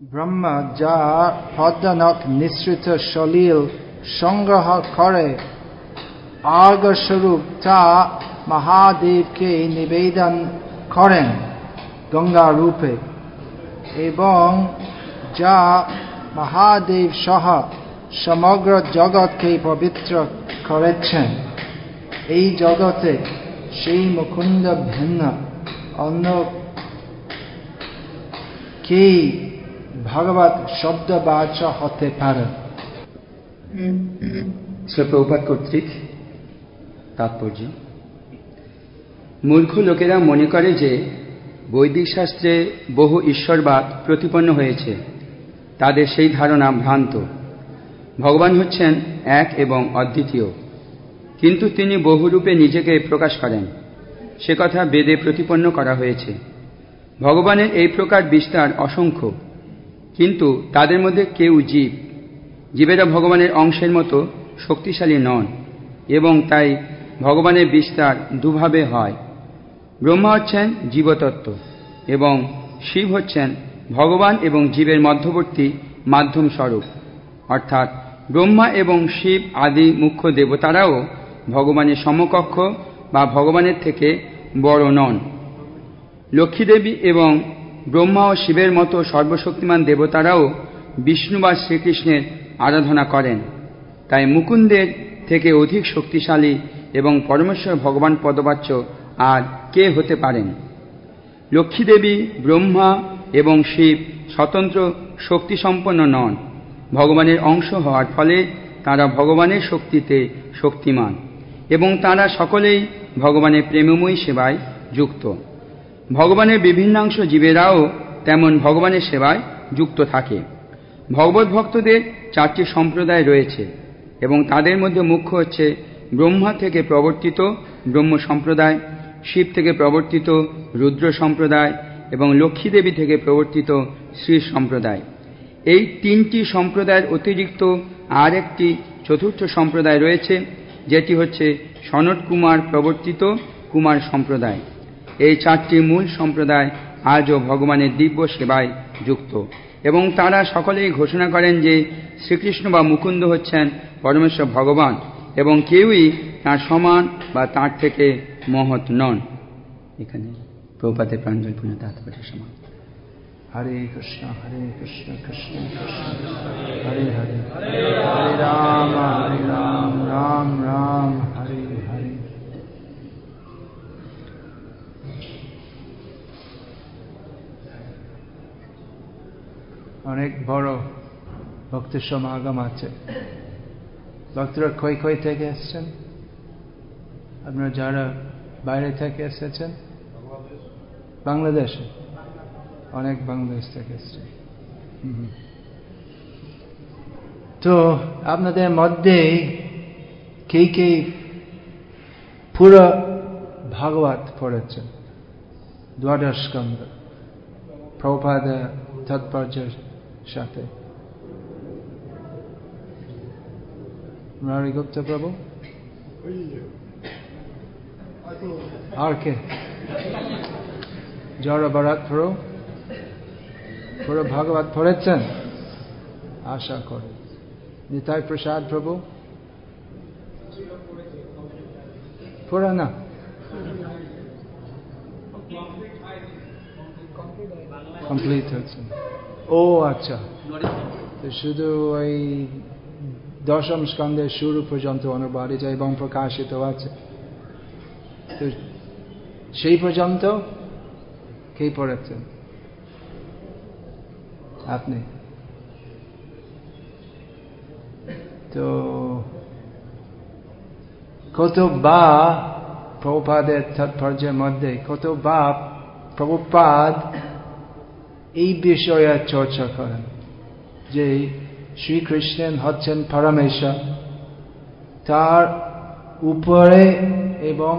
ব্রহ্মা যা পদ্মনক নিঃসৃত সলিল সংগ্রহ করে, আর্গস্বরূপ তা মহাদেবকে নিবেদন করেন গঙ্গা রূপে এবং যা মহাদেব সহ সমগ্র জগৎকে পবিত্র করেছেন। এই জগতে সেই মুকুন্দ ভিন্ন, অন্য কে ভগবত শব্দবাচ হতে পারে প্রভুপাত কর্তৃক তাৎপর্য মূর্খ লোকেরা মনে করে যে বৈদিক শাস্ত্রে বহু ঈশ্বরবাদ প্রতিপন্ন হয়েছে তাদের সেই ধারণা ভ্রান্ত ভগবান হচ্ছেন এক এবং অদ্বিতীয় কিন্তু তিনি বহুরূপে নিজেকে প্রকাশ করেন সে কথা বেদে প্রতিপন্ন করা হয়েছে ভগবানের এই প্রকার বিস্তার অসংখ্য কিন্তু তাদের মধ্যে কেউ জীব। জীবেরা ভগবানের অংশের মতো শক্তিশালী নন এবং তাই ভগবানের বিস্তার দুভাবে হয়। ব্রহ্মা হচ্ছেন জীবতত্ত্ব এবং শিব হচ্ছেন ভগবান এবং জীবের মধ্যবর্তী মাধ্যম স্বরূপ অর্থাৎ ব্রহ্মা এবং শিব আদি মুখ্য দেবতারাও ভগবানের সমকক্ষ বা ভগবানের থেকে বড় নন। লক্ষ্মীদেবী এবং ব্রহ্মা ও শিবের মতো সর্বশক্তিমান দেবতারাও বিষ্ণু বা শ্রীকৃষ্ণের আরাধনা করেন। তাই মুকুন্দের থেকে অধিক শক্তিশালী এবং পরমেশ্বর ভগবান পদবাচ্য আর কে হতে পারেন? লক্ষ্মীদেবী, ব্রহ্মা এবং শিব স্বতন্ত্র শক্তিসম্পন্ন নন। ভগবানের অংশ হওয়ার ফলে তারা ভগবানের শক্তিতে শক্তিমান এবং তারা সকলেই ভগবানের প্রেমময়ী সেবায় যুক্ত। ভগবানের বিভিন্নাংশ জীবেরাও তেমন ভগবানের সেবায় যুক্ত থাকে। ভগবত ভক্তদের চারটি সম্প্রদায় রয়েছে এবং তাদের মধ্যে মুখ্য হচ্ছে ব্রহ্মা থেকে প্রবর্তিত ব্রহ্ম সম্প্রদায়, শিব থেকে প্রবর্তিত রুদ্র সম্প্রদায় এবং লক্ষ্মীদেবী থেকে প্রবর্তিত শ্রী সম্প্রদায়। এই তিনটি সম্প্রদায়ের অতিরিক্ত আর একটি চতুর্থ সম্প্রদায় রয়েছে, যেটি হচ্ছে সনট কুমার প্রবর্তিত কুমার সম্প্রদায়। এই চারটি মূল সম্প্রদায় আজও ভগবানের দিব্য সেবায় যুক্ত। এবং তারা সকলেই ঘোষণা করেন যে শ্রীকৃষ্ণ বা মুকুন্দ হচ্ছেন পরমেশ্বর ভগবান এবং কেউই তার সমান বা তার থেকে মহৎ নন। এখানে প্রপাতে প্রাঞ্জল পুণ্য তাৎপর্য সমান। হরে কৃষ্ণ হরে কৃষ্ণ কৃষ্ণ কৃষ্ণ। হরে হরে। হরে রাম হরে রাম রাম রাম, হরে হরে অনেক বড় ভক্তের সমাগম আছে। ভক্তরা কই কই থেকে এসছেন? আপনারা যারা বাইরে থেকে এসেছেন? বাংলাদেশে। অনেক বাংলাদেশ থেকে এসছে তো আপনাদের মধ্যে কে কে পুরো ভাগবত পড়েছেন? দ্বাদশ স্কন্ধ প্রপাদ তাৎপর্যের সাথে। বরাত পুরো ভাগবত পড়েছেন? আশা করে। নিতাই প্রসাদ প্রভু? পুরা না কমপ্লিট হয়েছে। ও আচ্ছা। শুধু ওই দশম স্কন্ধের শুরু পর্যন্ত অনুবাদিত এবং প্রকাশিত আছে। সেই পর্যন্ত কে পড়েছেন? আপনি? তো কত বা প্রভুপাদের তাৎপর্যের মধ্যে কত বা প্রভুপাদ এই বিষয়ে চর্চা করেন যে শ্রীকৃষ্ণন হচ্ছেন পরমেশ্বর। তার উপরে এবং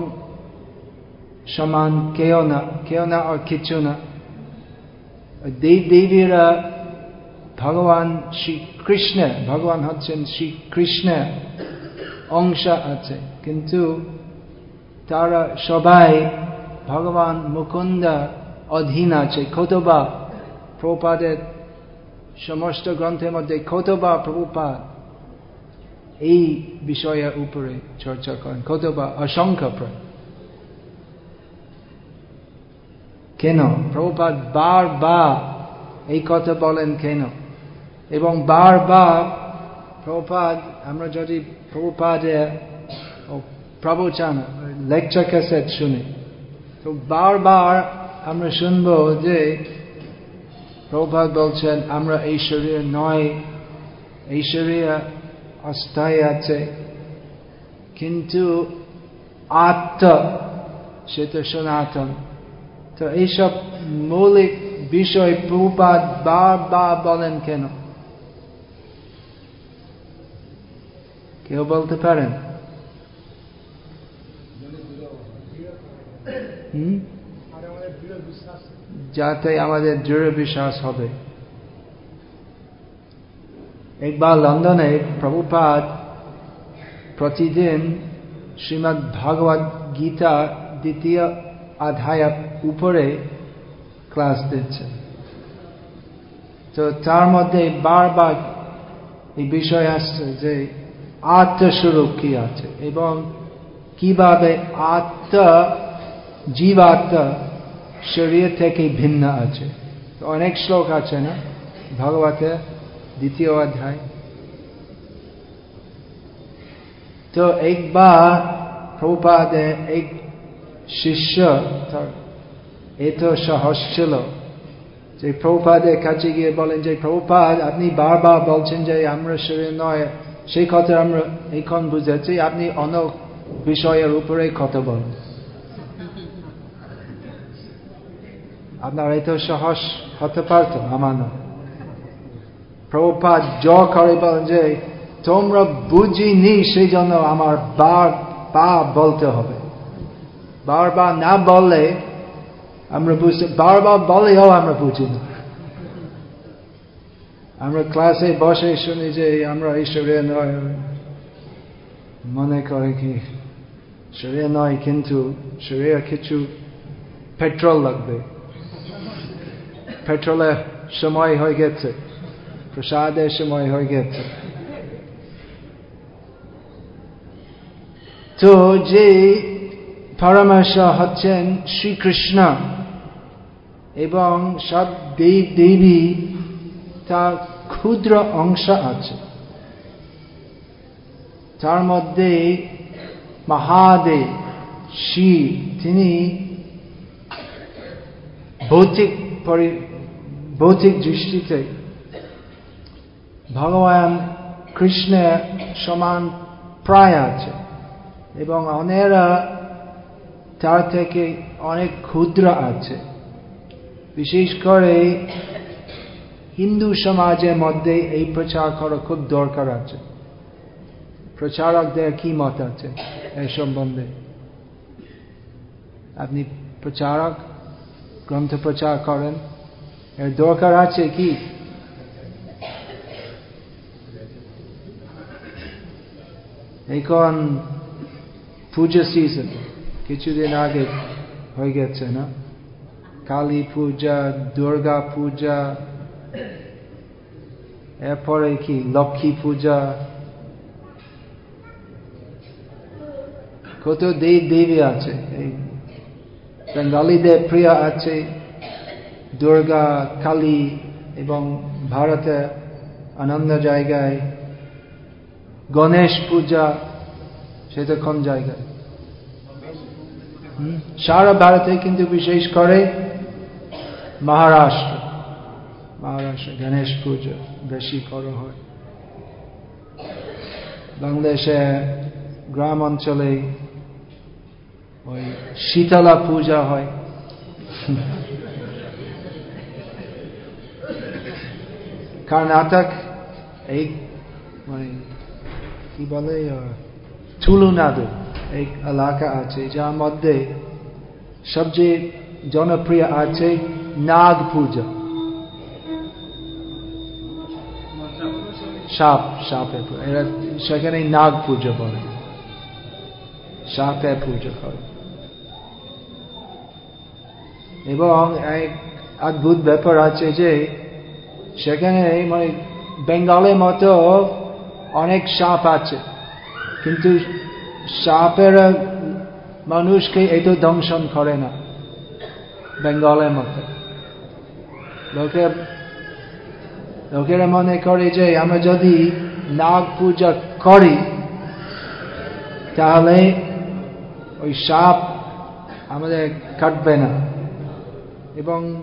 সমান কেউ না কেউ না আর কিছু না। দেব দেবীরা ভগবান শ্রীকৃষ্ণ, ভগবান হচ্ছেন শ্রীকৃষ্ণ অংশ আছে। কিন্তু তারা সবাই ভগবান মুকুন্দ অধীন আছে, কতবা প্রপাদের সমস্ত গ্রন্থের মধ্যে কতবার প্রভুপাদ এই বিষয়ের উপরে চর্চা করেন। কতবার অসংখ্য কেন? প্রভুপাদ বারবার এই কথা বলেন কেন? এবং বার বা প্রভুপাদ আমরা যদি প্রভুপাদের প্রবচন লেকচার ক্যাসেট শুনি, তো বারবার আমরা শুনব যে প্রভাত বলছেন, আমরা এই শরীর নয় এই শরীর অস্থায়ী আছে। কিন্তু আত্ম সেটা সনাতন। তো এইসব মৌলিক বিষয় প্রভুপাত বারবার বলেন কেন? কেউ বলতে পারেন? হুম? যাতে আমাদের দৃঢ় বিশ্বাস হবে। একবার লন্ডনে প্রভুপাদ প্রতিদিন শ্রীমৎ ভগবত গীতা দ্বিতীয় অধ্যায় উপরে ক্লাস দিচ্ছে তো তার মধ্যে বারবার এই বিষয় আসছে যে আত্মস্বরূপ কি আছে এবং কীভাবে আত্ম জীবাত্মা শরীর থেকে ভিন্ন আছে। অনেক শ্লোক আছে না? ভগবতের দ্বিতীয় অধ্যায়। তো একবার প্রভুপাদে এক শিষ্য এত সাহস ছিল, যে প্রভুপাদের কাছে গিয়ে বলেন যে, প্রভুপাদ, আপনি বারবার বলছেন যে আমরা শরীর নয়, সেই কথা আমরা এখন বুঝেছি আপনি অন্য বিষয়ের উপরে কথা বলেন। আপনার এত সাহস হতে পারত আমার প্রভুপাত জ করে বলেন যে তোমরা বুঝিনি সেই জন্য আমার বার বা বলতে হবে বারবার না বললে আমরা বুঝতে বারবার বলেও আমরা বুঝি না আমরা ক্লাসে বসে শুনি যে আমরা ঈশ্বরের নয় মনে করে কি শরীর নয় কিন্তু শরীর কিছু পেট্রোল লাগবে পেট্রোলের সময় হয়ে গেছে প্রসাদের সময় হয়ে গেছে তো যে পরামর্শ হচ্ছেন শ্রীকৃষ্ণ এবং সব দেব দেবী তার ক্ষুদ্র অংশ আছে। তার মধ্যে মহাদেব, শিব, তিনি ভৌতিক ভৌতিক দৃষ্টিতে ভগবান কৃষ্ণের সমান প্রায় আছে এবং অনেরা তার থেকে অনেক ক্ষুদ্র আছে। বিশেষ করে হিন্দু সমাজের মধ্যে এই প্রচার করা খুব দরকার আছে। প্রচারকদের কি মত আছে এই সম্বন্ধে? আপনি প্রচারক, গ্রন্থ প্রচার করেন? এর দরকার আছে কি? এখন পূজা সিজন কিছুদিন আগে হয়ে গেছে না? কালী পূজা, দুর্গা পূজা, এরপরে কি লক্ষ্মী পূজা? কত দেব আছে, এই বেঙ্গালীদের প্রিয় আছে। দুর্গা, কালী এবং ভারতে অনন্য জায়গায় গণেশ পূজা কোন জায়গায়। সারা ভারতে কিন্তু বিশেষ করে মহারাষ্ট্র। মহারাষ্ট্র গণেশ পুজো বেশি করা হয়। বাংলাদেশে গ্রাম অঞ্চলে ওই শীতলা পূজা হয়। কর্ণাটক এই মানে কি বলে তুলুনাদু এক এলাকা আছে যার মধ্যে সবচেয়ে জনপ্রিয় আছে নাগ পূজা সাপ সাপে এরা সেখানে নাগ পূজা বলে সাপের পূজা করে এবং এক অদ্ভুত ব্যাপার আছে যে সেখানে মানে বেঙ্গলের মতো অনেক সাপ আছে। কিন্তু সাপের মানুষকে এত দংশন করে না বেঙ্গলের মতো। লোকে, লোকেরা মনে করে যে আমরা যদি নাগ পূজা করি, তাহলে ওই সাপ আমাদের কাটবে না। এবং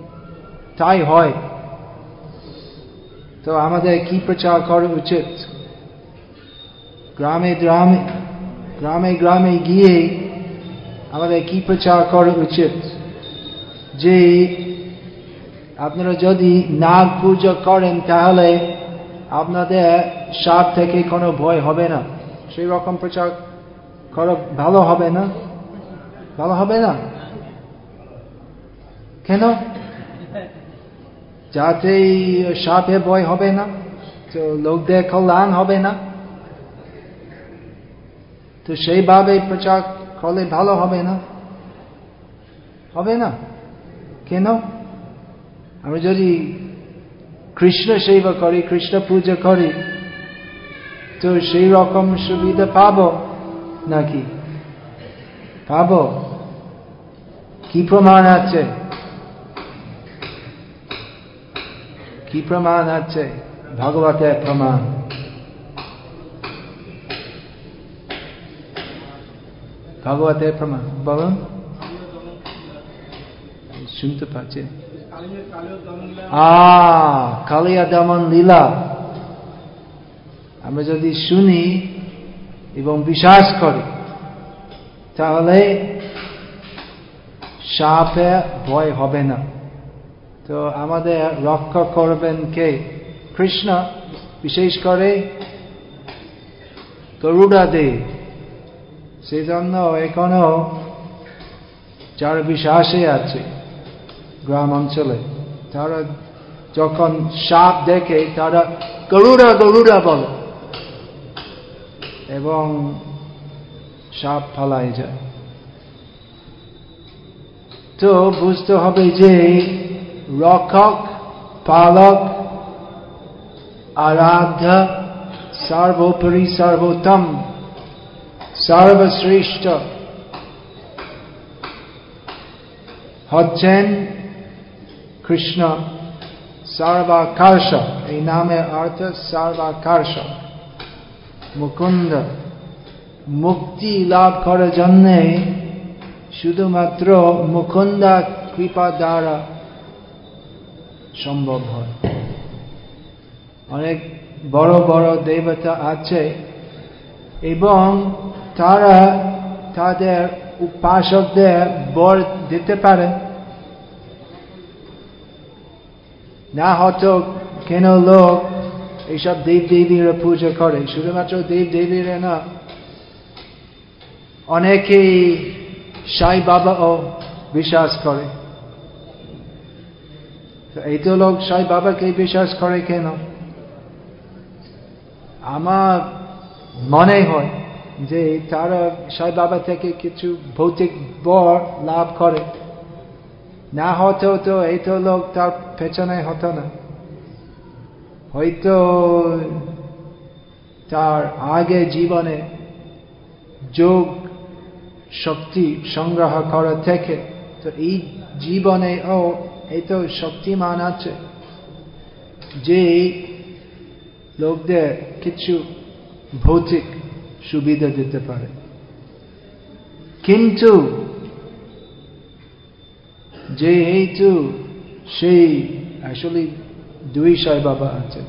তাই হয়। তো আমাদের কি প্রচার করা উচিত গ্রামে গ্রামে গ্রামে গ্রামে গিয়ে আমাদের কি প্রচার করা উচিত যে আপনারা যদি নাগ পুজো করেন, তাহলে আপনাদের সাপ থেকে কোনো ভয় হবে না। সেই রকম প্রচার করা ভালো হবে না? ভালো হবে না? কেন? যাতে সাপে ভয় হবে না, তো লোকদের কল্যাণ হবে না। তো সেইভাবে প্রচার করলে ভালো হবে না। হবে না? কেন? আমি যদি কৃষ্ণ সেবা করি, কৃষ্ণ পূজা করি, তো সেই রকম সুবিধা পাব নাকি? পাব? কি প্রমাণ আছে? কি প্রমাণ আছে? ভগবতের প্রমাণ। ভগবতের প্রমাণ। বলুন। শুনতে পাচ্ছি। কালিয়া দমন লীলা। আমরা যদি শুনি এবং বিশ্বাস করি, তাহলে সাপে ভয় হবে না। তো আমাদের রক্ষা করবেন কে? কৃষ্ণ, বিশেষ করে গরুড়া দেব সেই জন্য এখনও যার বিশ্বাসে আছে গ্রাম অঞ্চলে। তারা যখন সাপ দেখে, তারা গরুড়া গরুড়া বলে। এবং সাপ ফালাই যায়। তো বুঝতে হবে যে রক্ষক, পালক, আরাধ্য, সর্বোপরি সর্বোত্তম, সর্বশ্রেষ্ঠ। হচ্ছেন কৃষ্ণ সর্বাকর্ষ এই নামের অর্থ সর্বাকর্ষ মুকুন্দ, মুক্তি লাভ করার জন্যে শুধুমাত্র মুকুন্দা কৃপা দ্বারা সম্ভব হয়। অনেক বড় বড় দেবতা আছে এবং তারা তাদের উপাসকদের বর দিতে পারে। না হতো কেন লোক এইসব দেব দেবীরা পূজা করে, শুধুমাত্র দেব দেবীরা না। অনেকেই সাই বাবাও বিশ্বাস করে। এই তো লোক সাই বাবাকে বিশ্বাস করে কেন? আমার মনে হয় যে তারা সাই বাবা থেকে কিছু ভৌতিক বর লাভ করে। না হতো তো এই তো লোক তার পেছনে হতো না। হয়তো তার আগে জীবনে যোগ শক্তি সংগ্রহ করা থেকে তো এই জীবনে ও এই তো শক্তিমান আছে। যে লোকদের কিছু ভৌতিক সুবিধা দিতে পারে। কিন্তু যেহেতু সেই আসলে দুই সাই বাবা আছে,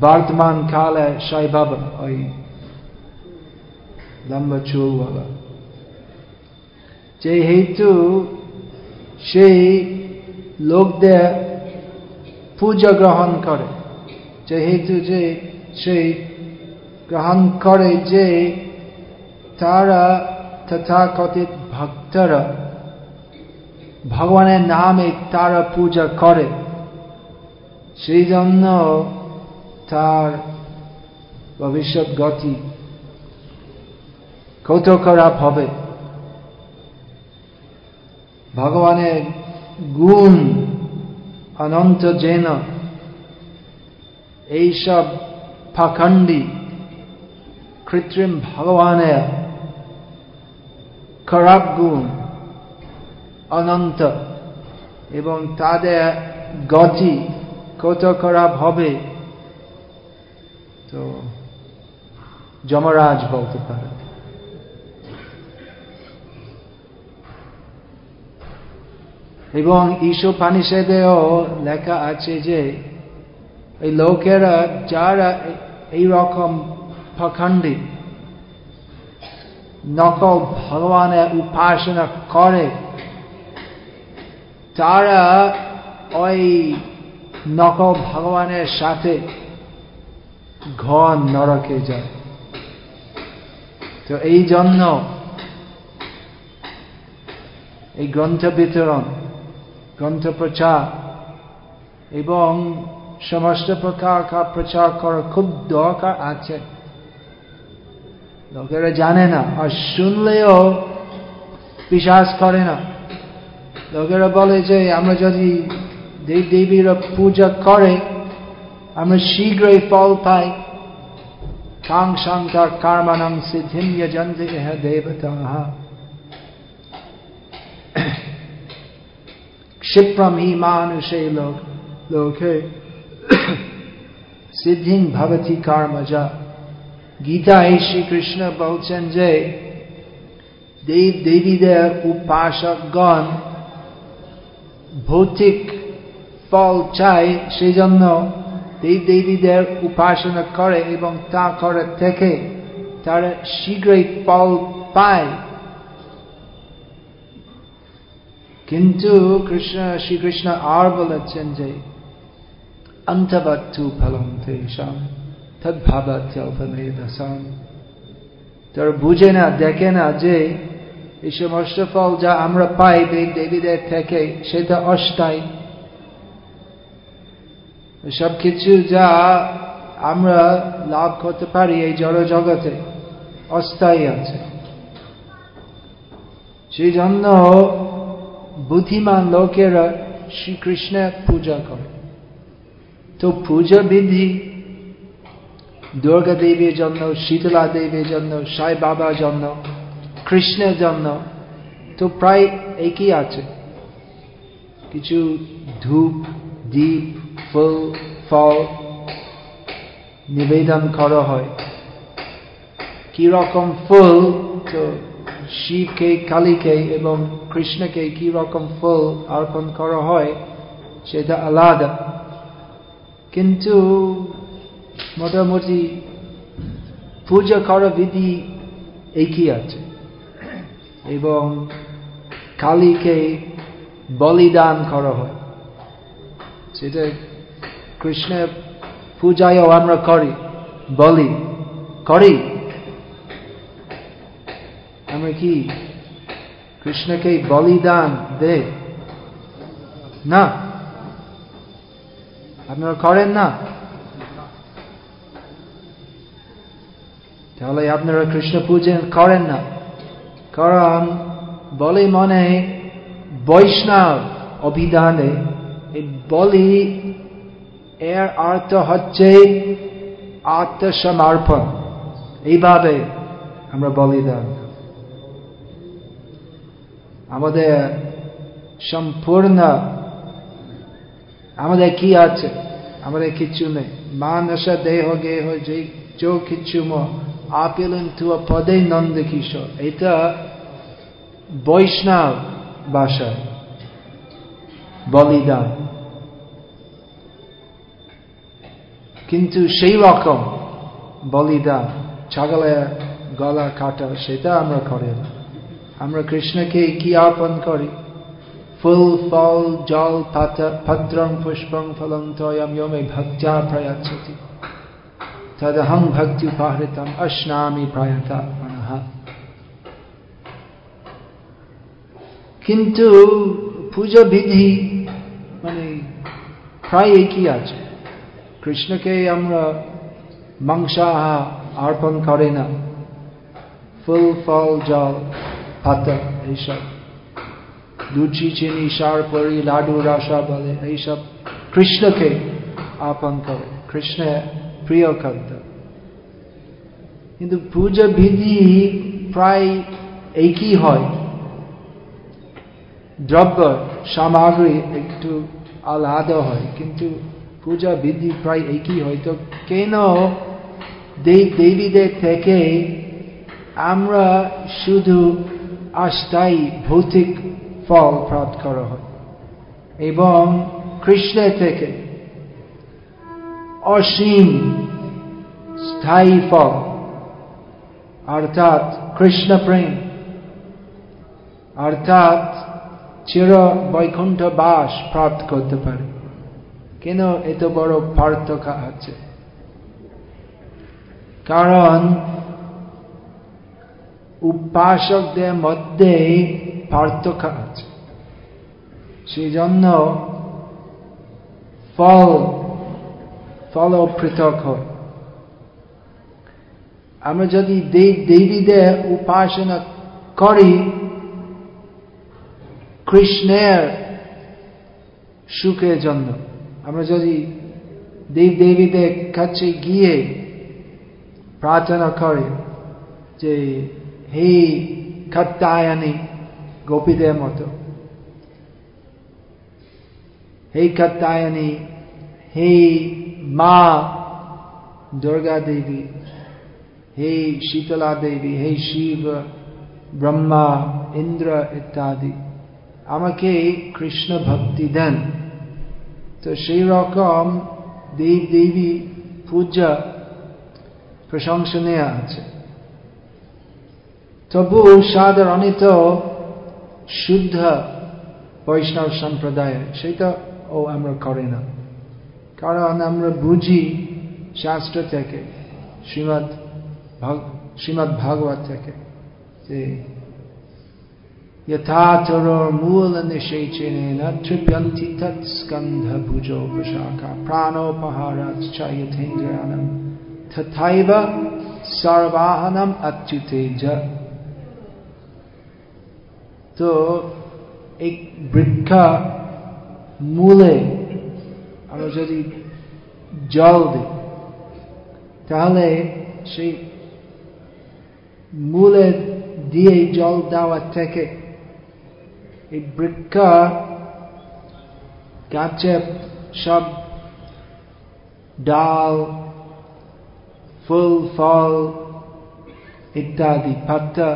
বর্তমান কালে সাই বাবা ওই লম্বা চুল বাবা যে যেহেতু সেই লোকদের পূজা গ্রহণ করে। যেহেতু যে সেই গ্রহণ করে যে তারা তথাকথিত ভক্তরা ভগবানের নামে তারা পূজা করে, সেই জন্য তার ভবিষ্যৎ গতি কত খারাপ হবে। ভগবানের গুণ অনন্ত যেন এইসব পাখণ্ডি কৃত্রিম ভগবানের খারাপ গুণ অনন্ত এবং তাদের গতি কত খারাপ হবে, তো যমরাজ বলতে পারে। এবং ঈশোপানিষেদেও লেখা আছে যে এই লোকেরা যারা এই রকম প্রখণ্ডী নকল ভগবানের উপাসনা করে, তারা ওই নকল ভগবানের সাথে ঘন নরকে যায়। তো এই জন্য এই গ্রন্থ বিতরণ গ্রন্থ প্রচার এবং সমস্ত প্রকার কা প্রচার করা খুব দরকার আছে। লোকেরা জানে না আর শুনলেও বিশ্বাস করে না। লোকেরা বলে যে, আমরা যদি দেব দেবীরা পূজা করে, আমরা শীঘ্রই ফল পাই। কাংসাঙ্কার কার্মানং সিদ্ধিম যজন্তে দেবতা। क्षिप्रम ही मानुषे लोक लोके সিদ্ধিং ভবতি কর্মজা গীতায় শ্রীকৃষ্ণ বলছেন যে দেব দেবীদের উপাসকগণ ভৌতিক ফল চায় সেই জন্য দেব দেবীদের উপাসনা করে এবং তা করে থেকে তারা শীঘ্রই ফল পায় কিন্তু কৃষ্ণ, শ্রীকৃষ্ণ আর বলেছেন যে অন্তবত্তু ফলম তেষাম তদ্ভাবত্যল্পমেদসাম তারা বুঝে না, দেখে না যে, এই সমস্ত ফল যা আমরা পাই দেব, দেবীদের থেকে সেটা অস্থায়ী। সব কিছু যা আমরা লাভ করতে পারি এই জড় জগতে অস্থায়ী আছে। সেই জন্য বুদ্ধিমান লোকেরা শ্রীকৃষ্ণের পূজা করে তো পূজা বিধি দুর্গা দেবীর জন্য শীতলা দেবীর জন্য সাই বাবার জন্য কৃষ্ণের জন্য তো প্রায় একই আছে কিছু ধূপ দ্বীপ ফুল ফল নিবেদন করা হয় কীরকম ফুল তো শিবকে কালীকে এবং কৃষ্ণকে কি রকম ফুল অর্পণ করা হয়, সেটা আলাদা। কিন্তু মোটামুটি পূজা করা বিধি একই আছে। এবং কালীকে বলিদান করা হয়। সেটা কৃষ্ণের পূজায়ও আমরা করি, বলি, করি। আমরা কি? কৃষ্ণকে বলিদান দে। না। আপনারা করেন না। তাহলে আপনারা কৃষ্ণ পূজা করেন না। কারণ বলে মনে বৈষ্ণব অভিধানে এই বলি এর অর্থ হচ্ছে আত্মসমর্পণ। এইভাবে আমরা বলিদান। আমাদের সম্পূর্ণ, আমাদের কি আছে? আমাদের কিছু নেই। মানস দেহ গেহ যে যো কিছু আপিলেন তু পদে নন্দ কিশোর এটা বৈষ্ণব ভাষা, বলিদান। কিন্তু সেই রকম বলিদান, ছাগলের গলা কাটা, সেটা আমরা করি না। আমরা কৃষ্ণকে কি অর্পণ করি? ফুল, ফল, জল ভদ্রং পুষ্পং, ফলং তয়ম ইয়মে ভক্ত্যা প্রয়াচ্ছতি। তদহং ভক্তি উপাহৃতম, অশ্নামি প্রায়তা কিন্তু পুজো বিধি মানে প্রায় একই আছে। কৃষ্ণকে আমরা মাংসাহা অর্পণ করে না। ফুল, ফল, জল পাতা এইসব লুচি চিনি সার পরি লাডু রসা বলে এইসব কৃষ্ণকে আপন করে কৃষ্ণের প্রিয় খাদ্য কিন্তু পূজা বিধি প্রায় একই হয় দ্রব্য সামগ্রী একটু আলাদা হয় কিন্তু পূজা বিধি প্রায় একই হয় তো কেন দেব দেবীদের থেকে আমরা শুধু আস্থায়ী ভৌতিক ফল প্রাপ্ত করা হয়। এবং কৃষ্ণের থেকে অসীম স্থায়ী ফল, অর্থাৎ কৃষ্ণ প্রেম অর্থাৎ চির বৈকুণ্ঠ বাস প্রাপ্ত করতে পারে। কেন এত বড় পার্থক্য আছে? কারণ উপাসকদের মধ্যে পার্থক্য আছে। সেই জন্য ফল ফল পৃথক হয়। আমরা যদি দেব দেবীদের উপাসনা করি, কৃষ্ণের সুখের জন্য। আমরা যদি দেব দেবীদের কাছে গিয়ে প্রার্থনা করি যে হে খত্তায়নি গোপীদের মতো। হে খত্তায়নি হে মা দুর্গা দেবী, হে শীতলা দেবী, হে শিব, ব্রহ্মা, ইন্দ্র ইত্যাদি। আমাকে কৃষ্ণ ভক্তি দেন। তো সেই রকম দেব দেবী পূজা প্রশংসনীয় আছে। তবু সাধারণিত শুদ্ধ বৈষ্ণব সম্প্রদায় সেটা ও আমরা করি না কারণ আমরা বুঝি শাস্ত্র থেকে শ্রীমৎ শ্রীমৎ ভাগবত থেকে যে यथाचरोर्मूलनिषेचनेन तृप्यन्ति तत्स्कन्धभुजोपशाखा प्राणोपहाराश्च यथेन्द्रियाणम् तथैव सर्वाहनम अच्युतेज তো এই বৃক্ষা মূলে আমরা যদি জল দিই, তাহলে সেই মূলে দিয়ে জল দেওয়া থেকে এই বৃক্ষা, গাছে সব ডাল, ফুল, ফল ইত্যাদি পাত্তা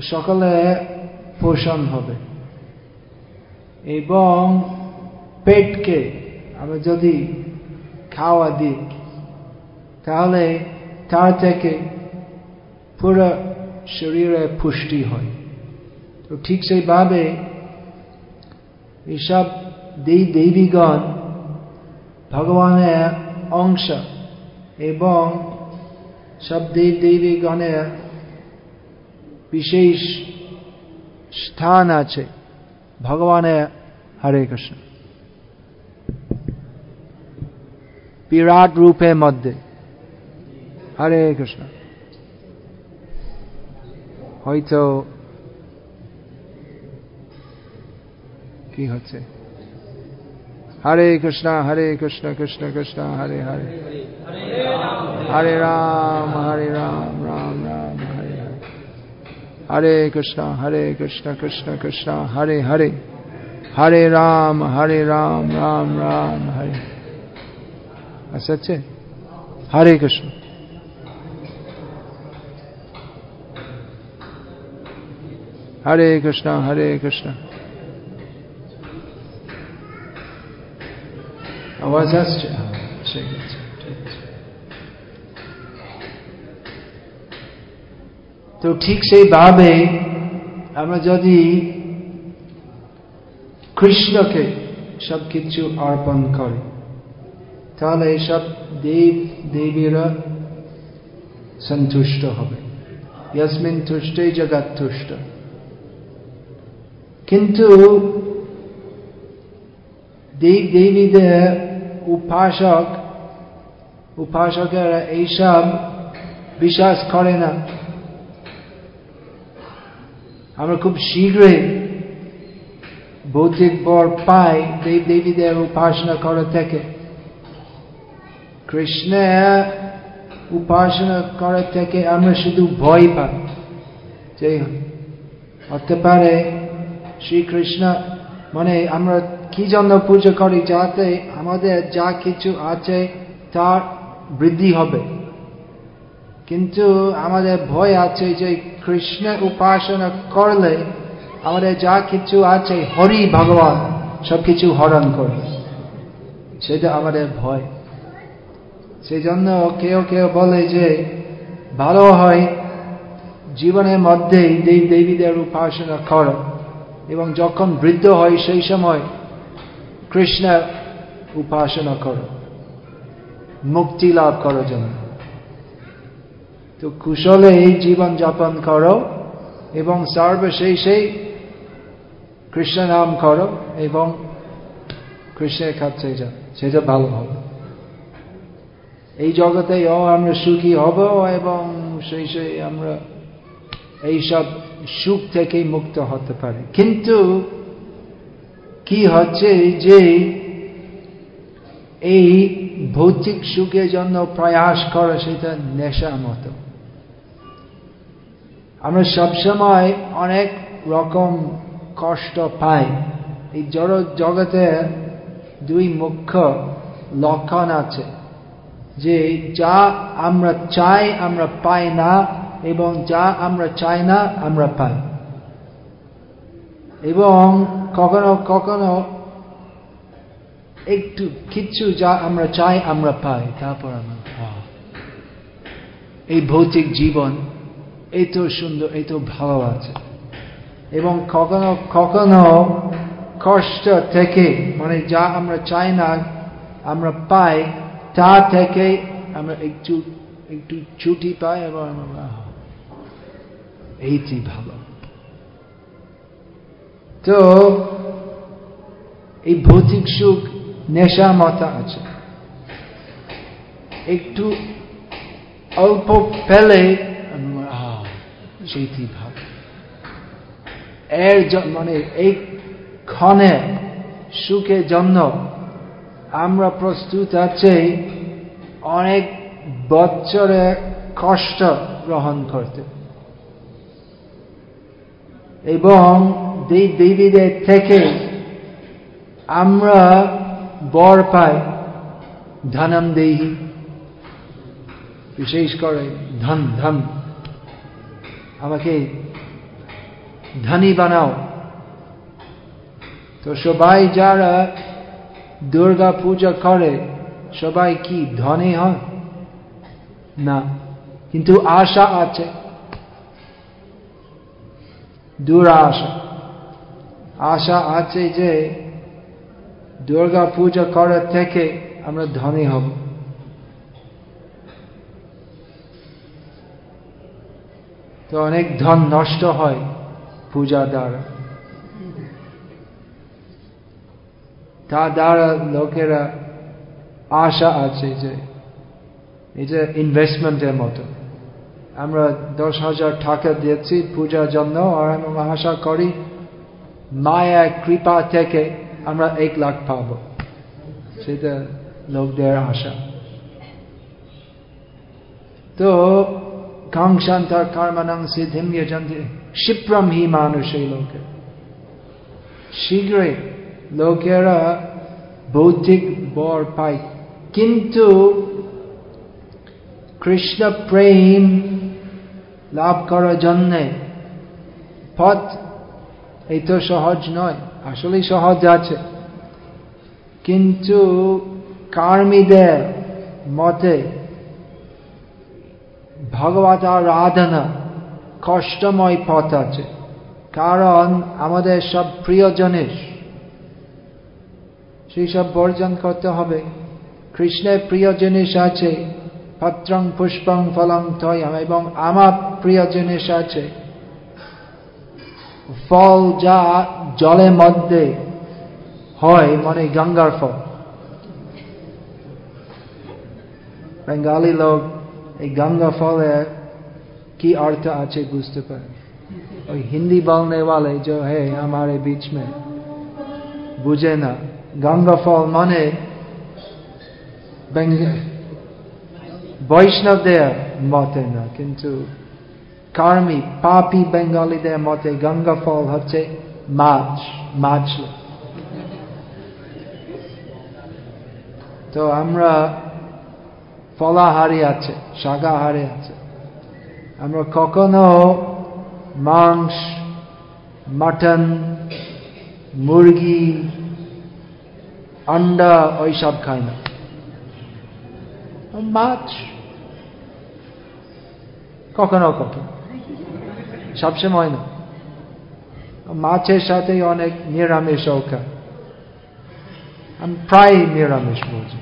সকলে পোষণ হবে। এবং পেটকে আমরা যদি খাওয়া দিই, তাহলে তার থেকে পুরো শরীরে পুষ্টি হয়। তো ঠিক সেইভাবে এইসব দেই দেবীগণ ভগবানের অংশ এবং সব দেব দেবীগণের বিশেষ স্থান আছে। ভগবানের হরে কৃষ্ণ। বিরাট রূপের মধ্যে হরে কৃষ্ণ। হয়তো কি হচ্ছে? হরে কৃষ্ণ হরে কৃষ্ণ কৃষ্ণ কৃষ্ণ, হরে হরে। হরে রাম হরে রাম রাম রাম। হরে কৃষ্ণ হরে কৃষ্ণ কৃষ্ণ কৃষ্ণ হরে হরে হরে রাম হরে রাম রাম রাম হরে আচ্ছা হরে কৃষ্ণ হরে কৃষ্ণ হরে কৃষ্ণ আওয়াজ আসছে ঠিক আছে তো ঠিক সেইভাবে আমরা যদি কৃষ্ণকে সব কিছু অর্পণ করি, তাহলে সব দেব দেবীরা সন্তুষ্ট হবে। ইয়াসমিন তুষ্টে জগৎ তুষ্ট। কিন্তু দেব দেবীদের উপাসক, উপাসকেরা এইসব বিশ্বাস করে না। আমরা খুব শীঘ্রই ভৌতিক বর পাই দেব দেবীদের উপাসনা করা থেকে। কৃষ্ণের উপাসনা করার থেকে আমরা শুধু ভয় পাই। যে হতে পারে শ্রীকৃষ্ণ মানে আমরা কি জন্য পুজো করি যাতে আমাদের যা কিছু আছে তার বৃদ্ধি হবে। কিন্তু আমাদের ভয় আছে যে কৃষ্ণ উপাসনা করলে আমাদের যা কিছু আছে, হরি ভগবান সবকিছু হরণ করবে। সেটা আমাদের ভয়। সেই জন্য কেউ কেউ বলে যে, ভালো হয় জীবনের মধ্যেই দেব দেবীদের উপাসনা করো এবং যখন বৃদ্ধ হয় সেই সময় কৃষ্ণ উপাসনা করো, মুক্তি লাভ করার জন্য। তো কুশলে এই জীবন যাপন করো এবং সর্বশেষে কৃষ্ণ নাম করো এবং কৃষ্ণের কাছে যা সেটা ভালো হবে। এই জগতে আমরা সুখী হব এবং সেই আমরা এইসব সুখ থেকে মুক্ত হতে পারি। কিন্তু কি হচ্ছে যে এই ভৌতিক সুখের জন্য প্রয়াস করা সেটা নেশার মতো। আমরা সবসময় অনেক রকম কষ্ট পাই। এই জড়, জগতে দুই মুখ্য লক্ষণ আছে, যে যা আমরা চাই আমরা পাই না এবং যা আমরা চাই না আমরা পাই। এবং কখনো কখনো একটু, কিছু যা আমরা চাই আমরা পাই, তারপর আমরা এই ভৌতিক জীবন এই তো সুন্দর এই তো ভালো আছে। এবং কখনো কখনো কষ্ট থেকে মানে যা আমরা চাই না, আমরা পাই, তা থেকে আমরা একটু একটু ছুটি পাই এবং এইটি ভালো। তো এই ভৌতিক সুখ, নেশা মতা আছে। একটু অল্প পেলে সেইটি ভালো এর মানে এই ক্ষণে সুখের জন্য আমরা প্রস্তুত আছে, অনেক বছরে কষ্ট গ্রহণ করতে। এবং দেবীদের থেকে আমরা বর পাই ধনম দেহি, বিশেষ করে ধন ধন ধনী বানাও। তো সবাই যারা দুর্গা পূজা করে, সবাই কি ধনী হয়? না, কিন্তু আশা আছে। দুরাশা। আশা আছে যে দুর্গা পূজা করার থেকে আমরা ধনী হব। তো অনেক ধন নষ্ট হয় পূজা দ্বারা। তা দ্বারা লোকেরা আশা আছে যে এটা ইনভেস্টমেন্টের মতো। আমরা দশ হাজার টাকা দিয়েছি পূজার জন্য, আর আমরা আশা করি মায়া, কৃপা থেকে আমরা এক লাখ পাব। সেটা লোকদের আশা। তো কর্মণং সিদ্ধিম যন্ত্রে ক্ষিপ্রম হি মানুষ এই লোকে শীঘ্রই লোকেরা বৌদ্ধিক বর পায় কিন্তু কৃষ্ণ প্রেম লাভ করার জন্যে পথ এই তো সহজ নয় আসলে সহজ আছে কিন্তু কার্মীদের মতে ভগবত আরাধনা কষ্টময় পথ আছে। কারণ আমাদের সব প্রিয় জিনিস সেই সব বর্জন করতে হবে। কৃষ্ণের প্রিয় জিনিস আছে পত্রং পুষ্পং ফলং তয়াম এবং আমার প্রিয় জিনিস আছে ফল যা জলের মধ্যে হয় মানে গঙ্গার ফল। বেঙ্গালি লোক এই গঙ্গা ফলে কি अर्थ আছে বুঝতে পারে ওই হিন্দি बोलने वाले जो है हमारे बीच में বুঝে না গঙ্গা ফল মানে বৈষ্ণবদের মতে না কিন্তু কার্মি পাপি বেঙ্গলিদের মতে গঙ্গা ফল হচ্ছে মাছ মাছ তো আমরা ফলাহারি আছে শাকাহারি আছে। আমরা কখনো মাংস, মাটন, মুরগি, আন্ডা ওইসব খাই না। মাছ, কখনো কখনো। সবসময় না। মাছের সাথে অনেক নিরামিষ খায় আমি প্রায় নিরামিষ বলছি।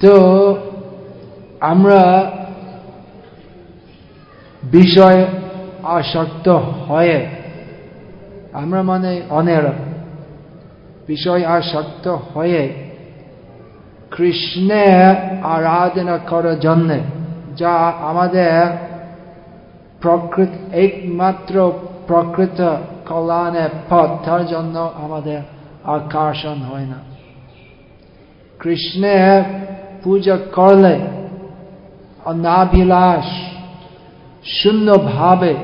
তো আমরা বিষয় আসক্ত হয়ে, আমরা মানে অনেরা বিষয় আসক্ত হয়ে কৃষ্ণের আরাধনা করার জন্যে, যা আমাদের প্রকৃত, একমাত্র প্রকৃত কল্যাণের পথ, তার জন্য আমাদের আকর্ষণ হয় না। কৃষ্ণের পূজা করলে অনাভিলাষ শূন্যভাবে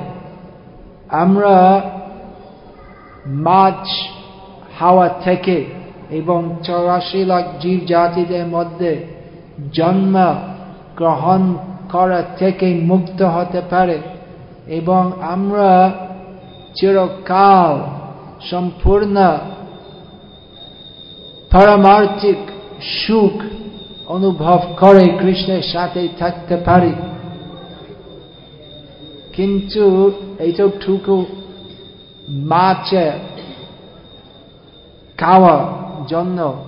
আমরা মাছ, হাওয়া থেকে এবং চৌরাশি লাখ জীব জাতিদের মধ্যে জন্ম গ্রহণ করা থেকে মুক্ত হতে পারে এবং আমরা চিরকাল সম্পূর্ণ পারমার্থিক সুখ অনুভব করে কৃষ্ণের সাথে থাকতে পারি। কিন্তু এইটুকু মাছে খাওয়ার জন্য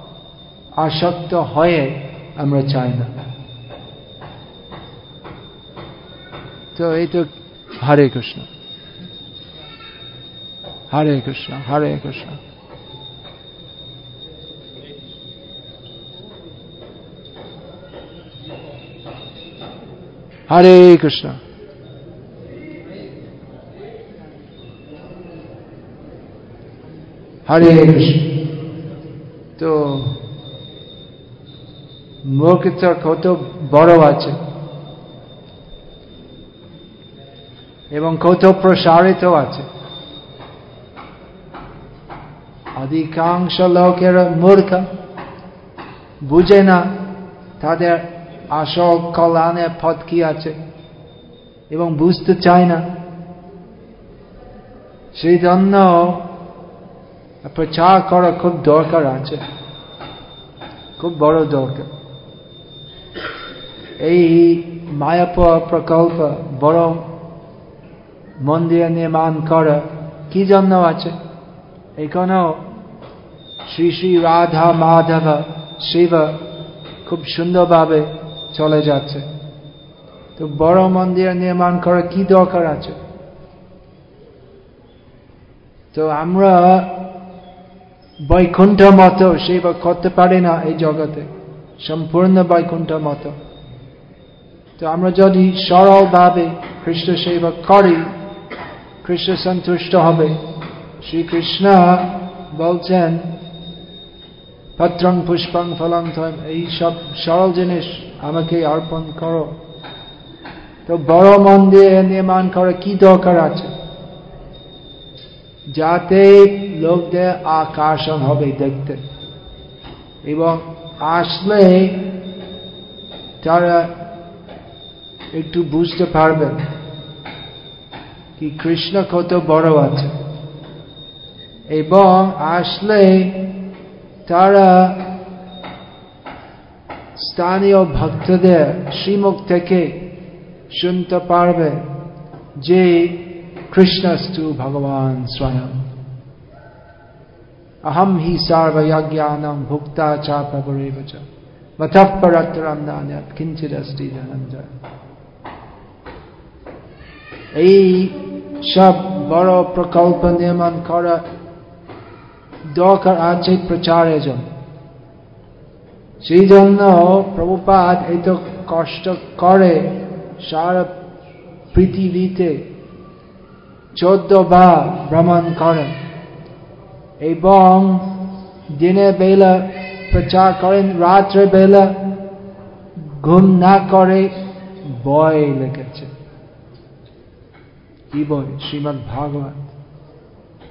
আসক্ত হয়ে আমরা চাই না। তো এই তো হরে কৃষ্ণ। হরে কৃষ্ণ হরে কৃষ্ণ। হরে কৃষ্ণ। হরে কৃষ্ণ। তো মুখটা কত বড় আছে। এবং কত প্রসারিত আছে। অধিকাংশ লোকের মূর্খ বুঝে না তাদের আসল কল্যাণের পথ কি আছে? এবং বুঝতে চায় না। সেই জন্য প্রচার করা খুব দরকার আছে। খুব বড় দরকার। এই মায়াপুর প্রকল্প বড় মন্দির নির্মাণ করা কি জন্য আছে? এখানেও শ্রী শ্রী রাধা মাধব শিব খুব সুন্দরভাবে চলে যাচ্ছে। তো বড় মন্দির নির্মাণ করা কি দরকার আছে? তো আমরা বৈকুণ্ঠ মতো সেবা করতে পারি না এই জগতে। সম্পূর্ণ বৈকুণ্ঠ মতো। তো আমরা যদি সরলভাবে কৃষ্ণ সেবা করি, কৃষ্ণ সন্তুষ্ট হবে। শ্রীকৃষ্ণ বলছেন, পত্রং পুষ্পং ফলং এই সব সরল জিনিস আমাকে অর্পণ করো। তো বড় মন্দির নির্মাণ করা কি দরকার আছে? যাতে লোকদের আকর্ষণ হবে দেখতে। এবং আসলে তারা একটু বুঝতে পারবেন কি কৃষ্ণ কত বড় আছে। এবং আসলে তারা স্থানীয় ভক্তদের শ্রীমুখ থেকে শুনতে পারবে যে কৃষ্ণস্তু ভগবান স্বয়ং अहम ही सर्वयज्ञानम भुक्ता चा प्रभुरेव च मतः परतरम नान्यत किंचित अस्ति धनंजय এই সব বড় প্রকল্প নির্মাণ করা দরকার আছে প্রচারের জন্য সেই জন্য প্রভুপাত এত কষ্ট করে সারা পৃথিবীতে চোদ্দ বার ভ্রমণ করেন। এবং দিনের বেলা প্রচার করেন, রাত্রে বেলা ঘুম না করে বয় লিখেছে। কি বই? শ্রীমৎ ভাগবত।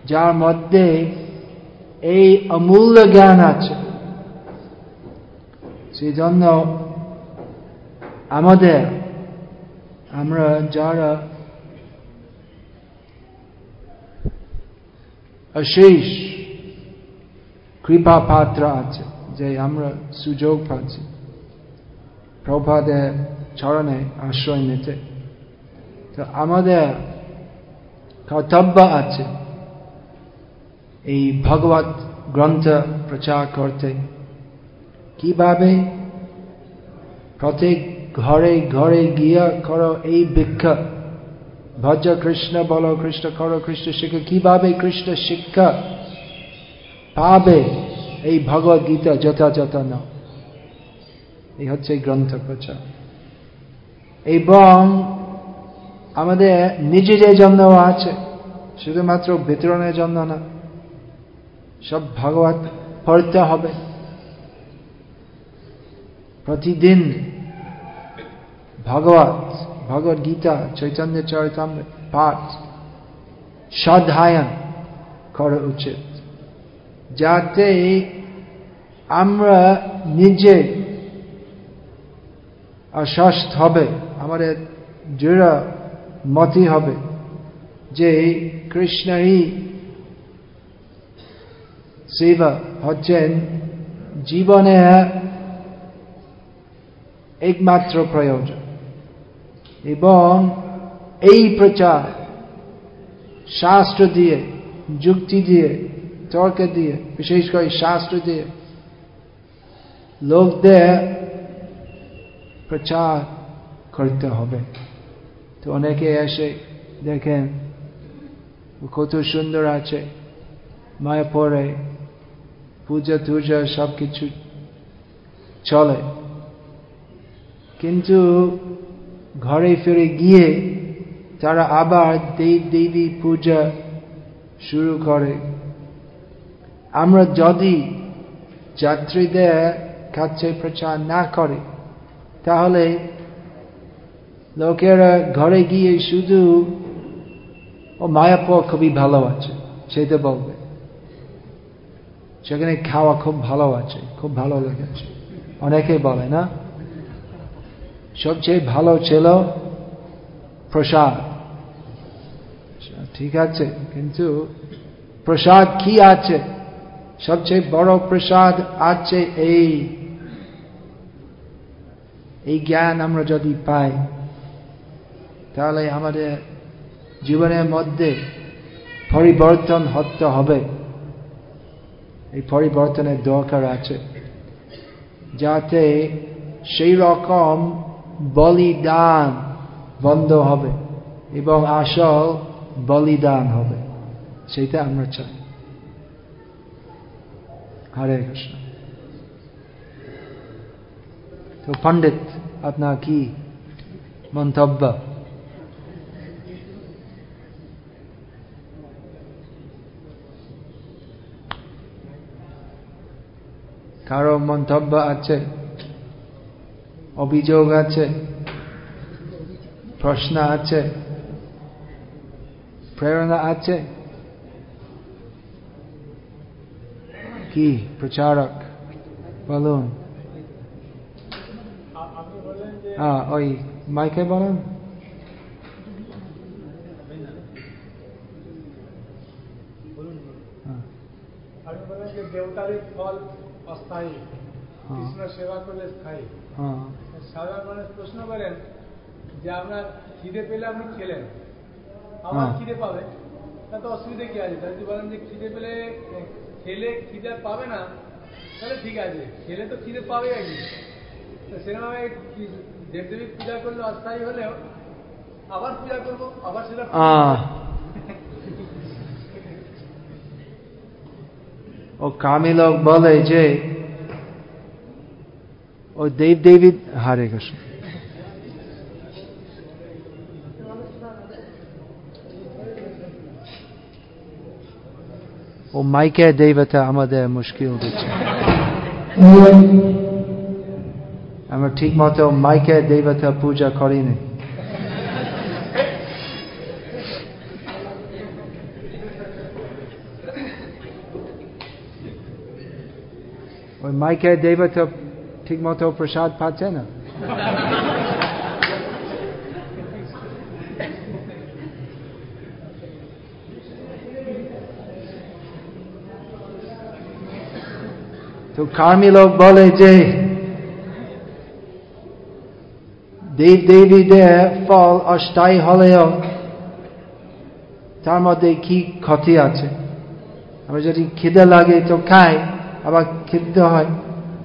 যার মধ্যে এই অমূল্য জ্ঞান আছে। সেই জন্য আমাদের, আমরা যারা অশেষ কৃপা পাত্র আছে, যে আমরা সুযোগ পাচ্ছি প্রভাদের চরণে আশ্রয় নিতে, তো আমাদের কর্তব্য আছে এই ভগবত গ্রন্থ প্রচার করতে। কীভাবে প্রত্যেক ঘরে ঘরে গিয়া করো এই ভিক্ষা? ভজ কৃষ্ণ, বলো কৃষ্ণ, করো কৃষ্ণ শিক্ষা। কীভাবে কৃষ্ণ শিক্ষা পাবে? এই ভগবত গীতা যথাযথ না। এই হচ্ছে গ্রন্থ প্রচার। এবং আমাদের নিজেদের জন্য আছে, শুধুমাত্র বিতরণের জন্য না, সব ভগবত পড়তে হবে। প্রতিদিন ভগবত ভগবত গীতা, চৈতন্য চরিতামৃত, পাঠ সাধায়ন করা উচিত। যাতে আমরা নিজে আশ্বস্ত হবে, আমাদের দৃঢ় মতি হবে যে কৃষ্ণই সেবা হচ্ছেন জীবনে একমাত্র প্রয়োজন। এবং এই প্রচার, শাস্ত্র দিয়ে, যুক্তি দিয়ে, তর্ক দিয়ে, বিশেষ করে শাস্ত্র দিয়ে, লোকদের প্রচার করতে হবে। তো অনেকে এসে দেখেন, কত সুন্দর আছে, মায়াপুরে পূজা টুজা সব কিছু চলে। কিন্তু ঘরে ফিরে গিয়ে তারা আবার দেব দেবী পূজা শুরু করে। আমরা যদি যাত্রীদের কাছে প্রচার না করে, তাহলে লোকেরা ঘরে গিয়ে শুধু, ও মায়াপুর খুবই ভালো আছে সেটা বলবে। সেখানে খাওয়া খুব ভালো আছে, খুব ভালো লেগেছে। অনেকে বলে না সবচেয়ে ভালো ছিল প্রসাদ। ঠিক আছে, কিন্তু প্রসাদ কি আছে? সবচেয়ে বড় প্রসাদ আছে এই। এই জ্ঞান আমরা যদি পাই, তাহলে আমাদের জীবনের মধ্যে পরিবর্তন হতে হবে। এই পরিবর্তনের দরকার আছে। যাতে সেই রকম বলিদান বন্ধ হবে এবং আসল বলিদান হবে। সেটা আমরা চাই। হরে কৃষ্ণ। তো পণ্ডিত, আপনার কি মন্তব্য? কারও মন্তব্য আছে? অভিযোগ আছে প্রশ্ন আছে প্রেরণা আছে। কি প্রচারক বলুন। হ্যাঁ ওই মাইকে বলেন। দেবতারই ফল অস্থায়ী কৃষ্ণ সেবা করলে স্থায়ী। হ্যাঁ। সাধারণ মানুষ প্রশ্ন করেন যে আপনার খিদে পেলে আপনি খেলেন। আমার হ্যাঁ। খিদে পাবে। তা তো অসুবিধা কি আছে? যদি বলেন যে খিদে পেলে খেলে খিদে পাবে না তাহলে ঠিক আছে। খেলে তো খিদে পাবে আর কি। তো সেরকমভাবে কি- দেবদেবী পূজা করলে অস্থায়ী হলেও আবার পূজা করব আবার সেটা ও কামি লোক বলে যে ও দেব দেবী হরে কৃষ্ণ ও মাইকে দেবতা আমাদের মুশকিল দিচ্ছে আমরা ঠিক মতো মাইকে দেবতা পূজা করিনি ওই মাইকে দেবতা ঠিক মতো প্রসাদ পাচ্ছে না। তো কার্মি লোক বলে যে, দেব দেবীদের ফল অস্থায়ী হলেও তার মধ্যে কি ক্ষতি আছে? আমরা যদি খিদে লাগে তো খাই আবার খিদে হয়।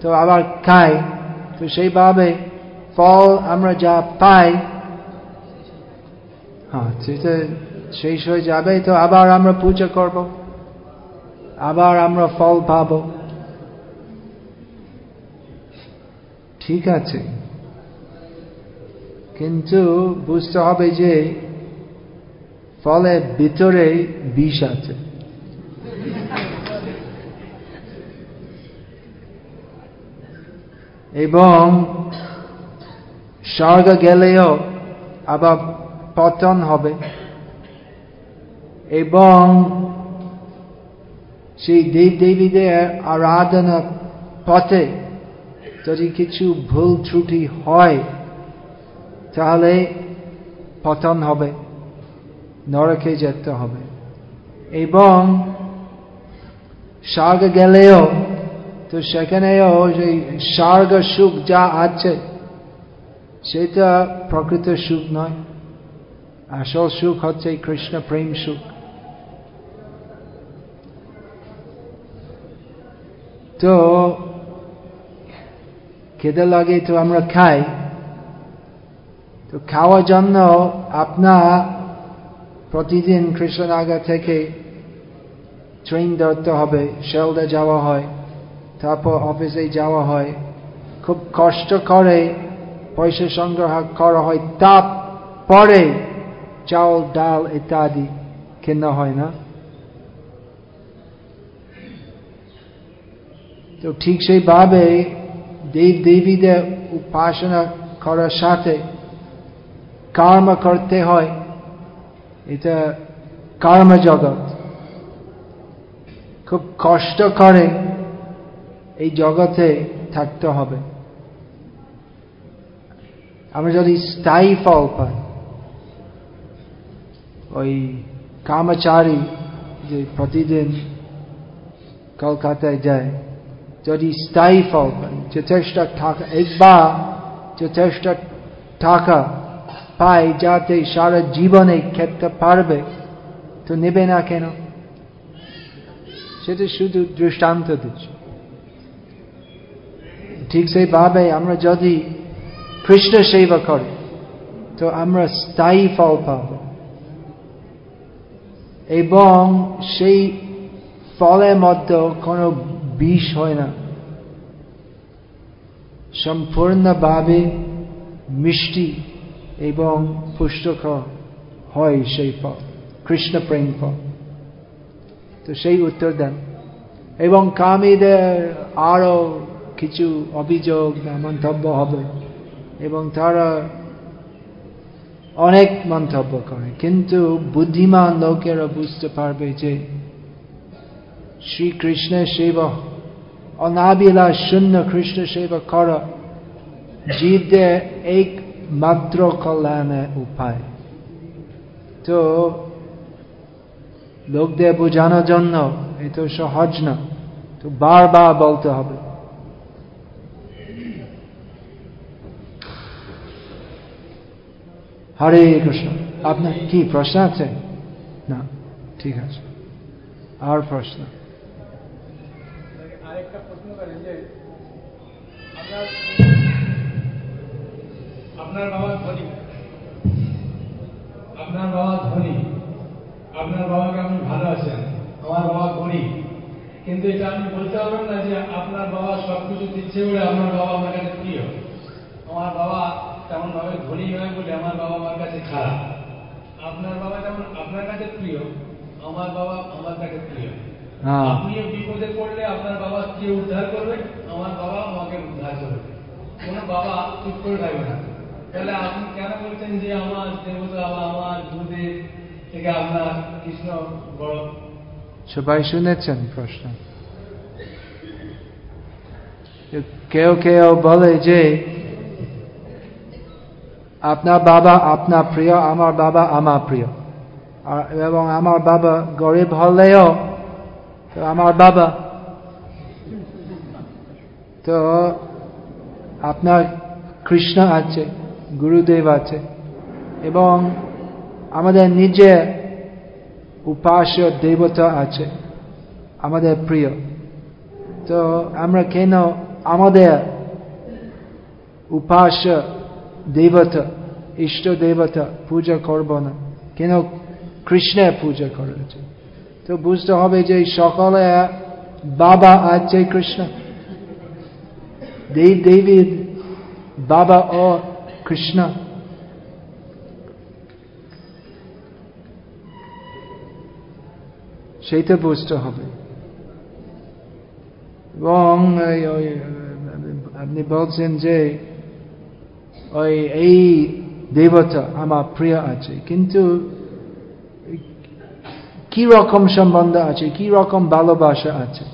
তো আবার খাই। তো সেইভাবে ফল আমরা যা পাই হ্যাঁ সেটা শেষ হয়ে যাবে, তো আবার আমরা পূজা করব, আবার আমরা ফল পাবো। ঠিক আছে। কিন্তু বুঝতে হবে যে ফলের ভিতরে বিষ আছে। এবং স্বর্গ গেলেও আবার পতন হবে। এবং সেই দেব দেবীদের আরাধনা পথে যদি কিছু ভুল ত্রুটি হয়, তাহলে পতন হবে, নরকে যেতে হবে। এবং স্বর্গ গেলেও তো সেখানেও যে স্বর্গ সুখ যা আছে, সেটা প্রকৃত সুখ নয়। আসল সুখ হচ্ছে কৃষ্ণ প্রেম সুখ। তো খেতে লাগে তো আমরা খাই। তো খাওয়ার জন্য আপনার প্রতিদিন কৃষ্ণনগর থেকে ট্রেন ধরতে হবে, শেলদা যাওয়া হয়। তারপর অফিসে যাওয়া হয়। খুব কষ্ট করে পয়সা সংগ্রহ করা হয়। তারপরে চাউল, ডাল ইত্যাদি কেনা হয় না। তো ঠিক সেইভাবে দেব দেবীদের উপাসনা করার সাথে কর্ম করতে হয়। এটা কর্ম জগৎ খুব কষ্ট করে এই জগতে থাকতে হবে। আমরা যদি স্থায়ী ফল পাই, ওই কামচারী যে প্রতিদিন কলকাতায় যায়, যদি স্থায়ী ফল পাই যথেষ্ট টাকা, একবার যথেষ্ট টাকা পাই যাতে সারা জীবনে খেতে পারবে, তো নেবে না কেন? সেটা শুধু দৃষ্টান্ত দিচ্ছে। ঠিক সেইভাবে আমরা যদি কৃষ্ণ সেবা করি, তো আমরা স্থায়ী ফল পাব। এবং সেই ফলের মধ্যে কোনো বিষ হয় না। সম্পূর্ণভাবে মিষ্টি এবং পুষ্টকর হয় সেই ফল, কৃষ্ণ প্রেম ফল। তো সেই উত্তর দেন। এবং কামীদের আরও কিছু অভিযোগ বা মন্তব্য হবে এবং তারা অনেক মন্তব্য করে। কিন্তু বুদ্ধিমান লোকেরা বুঝতে পারবে যে শ্রীকৃষ্ণের সেবা, অনাবিলা শূন্য কৃষ্ণ সেবা করা জীবদের এক মাত্র কল্যাণের উপায়। তো লোকদের বোঝানোর জন্য এত সহজ না। তো বারবার বলতে হবে। হরে কৃষ্ণ, আপনার কি প্রশ্ন আছে? না, ঠিক আছে। আর প্রশ্ন? আপনার বাবা ধনী। আপনার বাবা ধনী। আপনার বাবাকে আপনি ভালোবাসেন আমার বাবা গরিব কিন্তু এটা আপনি বলতে পারবেন না যে আপনার বাবা সবকিছু দিচ্ছে বলে আপনার বাবা আমার কাছে প্রিয়। আমার বাবা ধনী নয় বলে আমার বাবা আমার কাছে খারাপ। আপনার বাবা যেমন আপনার কাছে প্রিয় আমার বাবা আমার কাছে প্রিয়। হ্যাঁ। আপনিও বিপদে পড়লে আপনার বাবা কে উদ্ধার করবে? আমার বাবা আমাকে উদ্ধার করবে। কোন বাবা চুপ করে থাকবে না। তাহলে আপনি কেন বলছেন যে আমার দেবতা বা আমার থেকে আপনার কৃষ্ণ বড়? সবাই শুনেছেন প্রশ্ন। কেউ কেউ বলে যে আপনার বাবা, আপনার প্রিয়, আমার বাবা, আমার প্রিয়। আর এবং আমার বাবা গরিব হলেও, তো আমার বাবা, তো আপনার কৃষ্ণ আছে, গুরুদেব আছে, এবং আমাদের নিজে উপাস্য দেবতা আছে, আমাদের প্রিয়। তো আমরা কেন আমাদের উপাস্য দেবতা, ইষ্ট দেবতা পূজা করব না কেন কৃষ্ণের পূজা করেছে। তো বুঝতে হবে যে সকলে বাবা আছে কৃষ্ণ। দেব দেবীর বাবা ও কৃষ্ণ। সেইটা বুঝতে হবে। এবং আপনি বলছেন যে ওই, এই দেবতা আমার প্রিয় আছে, কিন্তু কি রকম সম্বন্ধ আছে, কি রকম ভালোবাসা আছে?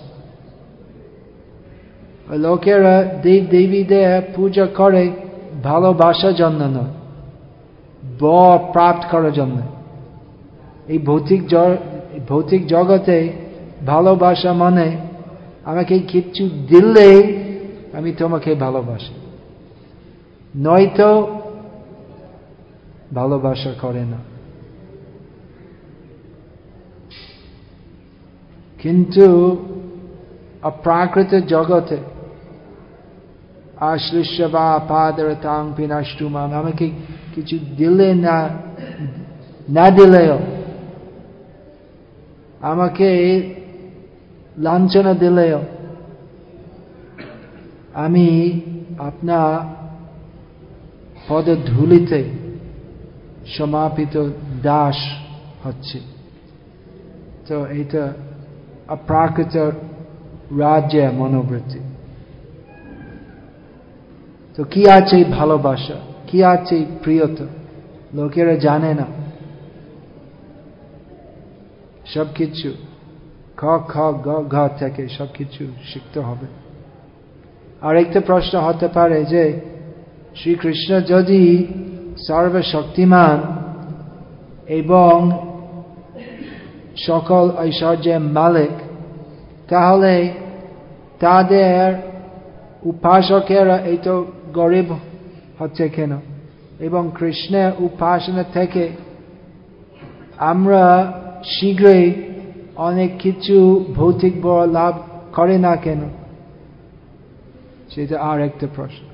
লোকেরা দেব, দেবীদের পূজা করে ভালোবাসার জন্য নয় ব প্রাপ্ত করার জন্য। এই ভৌতিক ভৌতিক জগতে ভালোবাসা মানে আমাকে কিছু দিলে আমি তোমাকে ভালোবাসি। নয়তো ভালোবাসা করে না কিন্তু অপ্রাকৃত জগতে আশ্লিষ্য বা পাদর তাং পিনাষ্টুমাম আমাকে কিছু দিলে না না দিলেও আমাকে লাঞ্ছনা দিলেও আমি আপনার পদধূলিতে সমাপিত দাস হচ্ছে। তো এটা অপ্রাকৃত রাজ্যে মনোবৃত্তি। তো কি আছে ভালোবাসা? কি আছে প্রিয়তা? লোকেরা জানে না। সবকিছু খ খ, গ, ঘ থেকে সবকিছু শিখতে হবে। আর একটা প্রশ্ন হতে পারে যে শ্রীকৃষ্ণ যদি সর্বশক্তিমান এবং সকল ঐশ্বর্যের মালিক, তাহলে তাদের উপাসকেরা এই তো গরিব হচ্ছে কেন? এবং কৃষ্ণের উপাসনা থেকে আমরা শীঘ্রই অনেক কিছু ভৌতিক বড় লাভ করে না কেন? সেটা আর একটা প্রশ্ন।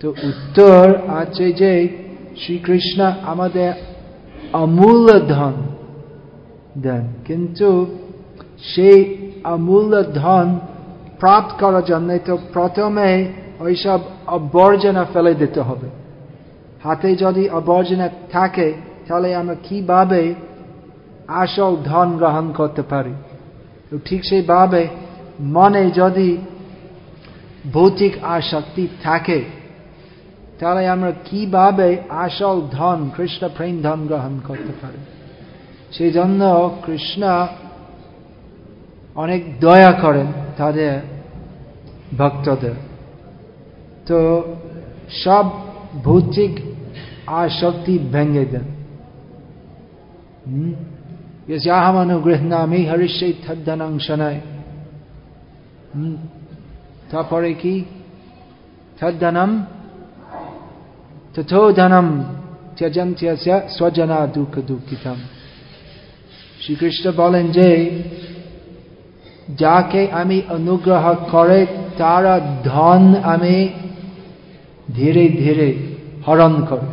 তো উত্তর আছে যে শ্রীকৃষ্ণ আমাদের অমূল্য ধন দেন। কিন্তু সেই অমূল্য ধন প্রাপ্ত করার জন্য তো প্রথমে ওইসব অবর্জনা ফেলে দিতে হবে। হাতে যদি অবর্জনা থাকে, তাহলে আমরা কীভাবে আসল ধন গ্রহণ করতে পারি? ঠিক সেইভাবে মনে যদি ভৌতিক আসক্তি থাকে তাহলে আমরা কীভাবে আসল ধন, কৃষ্ণ প্রেম ধন গ্রহণ করতে পারি? সেই জন্য কৃষ্ণ অনেক দয়া করেন তাদের ভক্তদের। তো সব ভৌতিক আসক্তি ভেঙে দেন। হুম? অনুগৃহণামি হরিষে তদ্ধনং শনায়। তারপরে কি? তদ্ধনম তথো ধনম ত্যজন্ত্যস্য স্বজনা দুঃখ দুঃখিতম শ্রীকৃষ্ণ বলেন যে যাকে আমি অনুগ্রহ করে তারা ধন আমি ধীরে ধীরে হরণ করি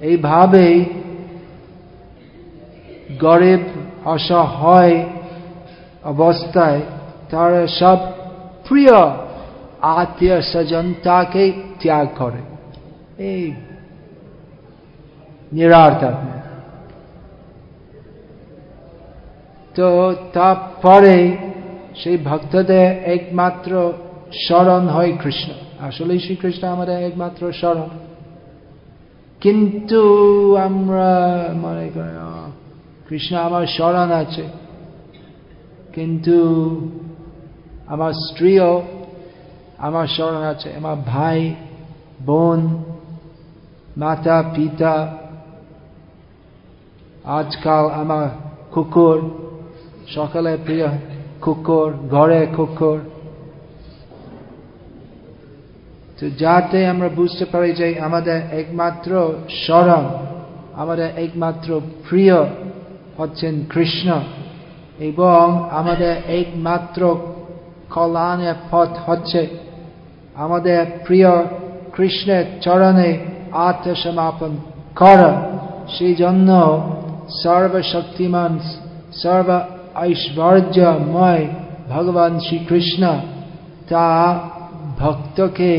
এইভাবে গরিব, অসহায় অবস্থায় তারা সব প্রিয় আত্মীয় স্বজন তাকে ত্যাগ করে। এই নিরার্থক তো তারপরে সেই ভক্তদের একমাত্র স্মরণ হয় কৃষ্ণ। আসলে শ্রীকৃষ্ণ আমাদের একমাত্র স্মরণ। কিন্তু আমরা মনে করি কৃষ্ণ আমার স্মরণ আছে। কিন্তু আমার স্ত্রীও আমার স্মরণ আছে। আমার ভাই, বোন মাতা, পিতা, আজকাল আমার কুকুর, সকালে প্রিয় কুকুর, ঘরে কুকুর। তো যাতে আমরা বুঝতে পারি যে আমাদের একমাত্র স্মরণ, আমাদের একমাত্র প্রিয় হচ্ছেন কৃষ্ণ এবং আমাদের একমাত্র কল্যাণের পথ হচ্ছে আমাদের প্রিয় কৃষ্ণের চরণে আত্মসমাপন করা। সেই জন্য সর্বশক্তিমান, সর্ব ঐশ্বর্যময় ভগবান শ্রীকৃষ্ণ তা ভক্তকে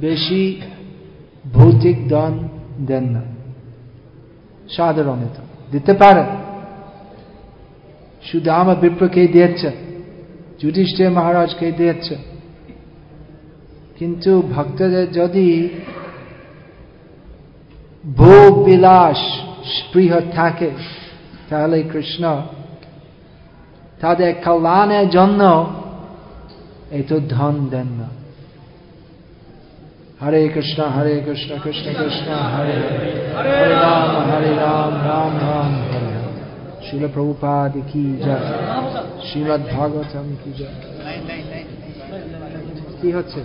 বেশি ভৌতিক দান দেন না। সাধারণত দিতে পারেন সুদামা বিপ্রকে দিয়েছে, যুধিষ্ঠির মহারাজকে দিয়েছে। কিন্তু ভক্তদের যদি ভোগ বিলাস স্পৃহ থাকে তাহলে কৃষ্ণ তাদের কল্যাণের জন্য এত ধন দেন না হরে কৃষ্ণ হরে কৃষ্ণ কৃষ্ণ কৃষ্ণ হরে হরে রাম হরে রাম রাম রাম হরে শিল প্রভুপাদ কি জয় শ্রীমদ ভাগবতম কি জয় কি হচ্ছে